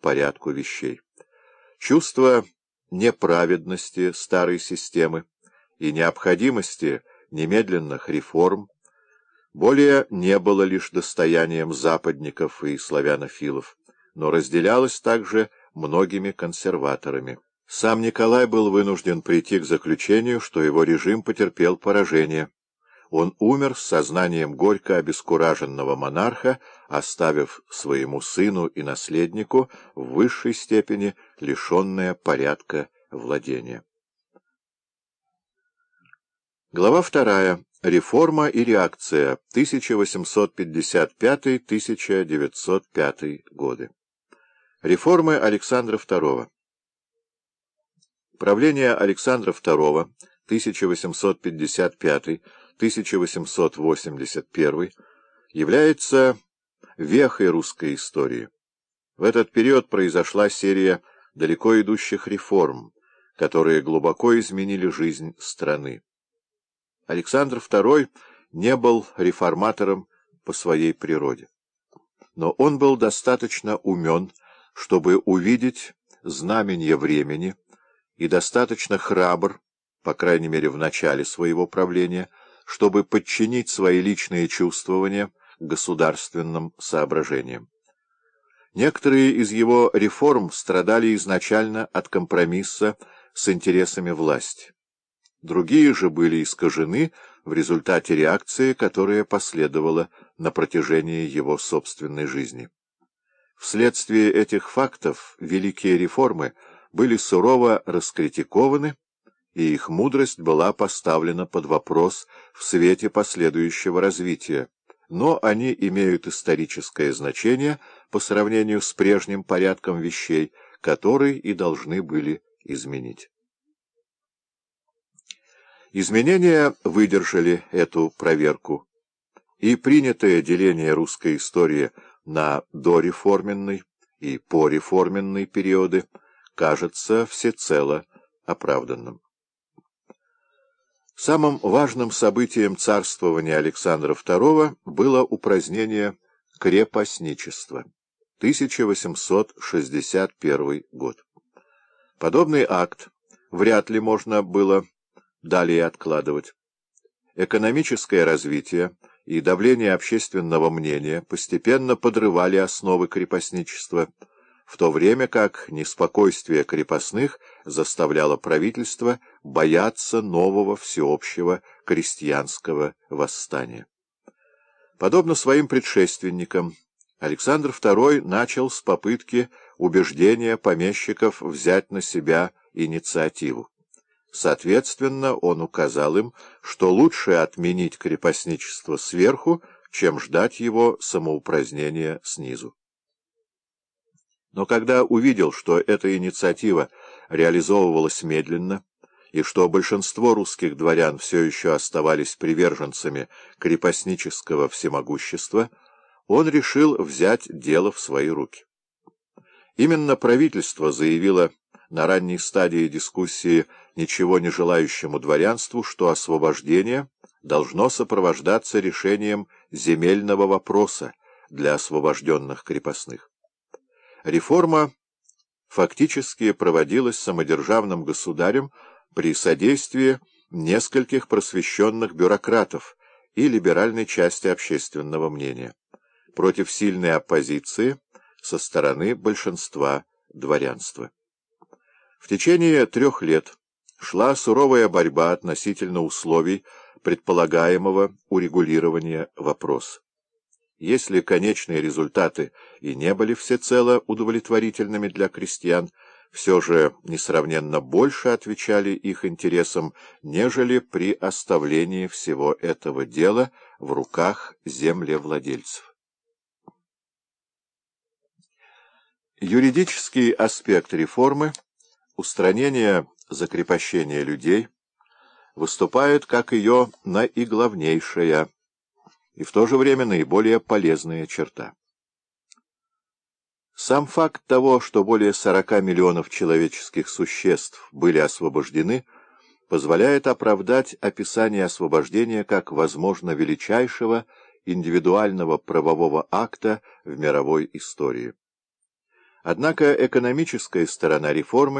порядку вещей. Чувство неправедности старой системы и необходимости немедленных реформ более не было лишь достоянием западников и славянофилов, но разделялось также многими консерваторами. Сам Николай был вынужден прийти к заключению, что его режим потерпел поражение. Он умер с сознанием горько обескураженного монарха, оставив своему сыну и наследнику в высшей степени лишенное порядка владения. Глава вторая. Реформа и реакция. 1855-1905 годы. Реформы Александра II. Правление Александра II 1855-1881 является вехой русской истории. В этот период произошла серия далеко идущих реформ, которые глубоко изменили жизнь страны. Александр II не был реформатором по своей природе. Но он был достаточно умен, чтобы увидеть знамение времени, и достаточно храбр, по крайней мере в начале своего правления, чтобы подчинить свои личные чувствования государственным соображениям. Некоторые из его реформ страдали изначально от компромисса с интересами власти. Другие же были искажены в результате реакции, которая последовала на протяжении его собственной жизни. Вследствие этих фактов великие реформы были сурово раскритикованы, и их мудрость была поставлена под вопрос в свете последующего развития, но они имеют историческое значение по сравнению с прежним порядком вещей, который и должны были изменить. Изменения выдержали эту проверку, и принятое деление русской истории на дореформенный и пореформенный периоды кажется всецело оправданным. Самым важным событием царствования Александра II было упразднение крепостничества. 1861 год. Подобный акт вряд ли можно было далее откладывать. Экономическое развитие и давление общественного мнения постепенно подрывали основы крепостничества, в то время как неспокойствие крепостных заставляло правительство бояться нового всеобщего крестьянского восстания. Подобно своим предшественникам, Александр II начал с попытки убеждения помещиков взять на себя инициативу. Соответственно, он указал им, что лучше отменить крепостничество сверху, чем ждать его самоупразднения снизу. Но когда увидел, что эта инициатива реализовывалась медленно, и что большинство русских дворян все еще оставались приверженцами крепостнического всемогущества, он решил взять дело в свои руки. Именно правительство заявило на ранней стадии дискуссии ничего не желающему дворянству, что освобождение должно сопровождаться решением земельного вопроса для освобожденных крепостных. Реформа фактически проводилась самодержавным государем при содействии нескольких просвещенных бюрократов и либеральной части общественного мнения, против сильной оппозиции со стороны большинства дворянства. В течение трех лет шла суровая борьба относительно условий предполагаемого урегулирования вопроса. Если конечные результаты и не были всецело удовлетворительными для крестьян, все же несравненно больше отвечали их интересам, нежели при оставлении всего этого дела в руках землевладельцев. Юридический аспект реформы – устранение закрепощения людей выступает как ее наиглавнейшая и в то же время наиболее полезная черта. Сам факт того, что более 40 миллионов человеческих существ были освобождены, позволяет оправдать описание освобождения как, возможно, величайшего индивидуального правового акта в мировой истории. Однако экономическая сторона реформы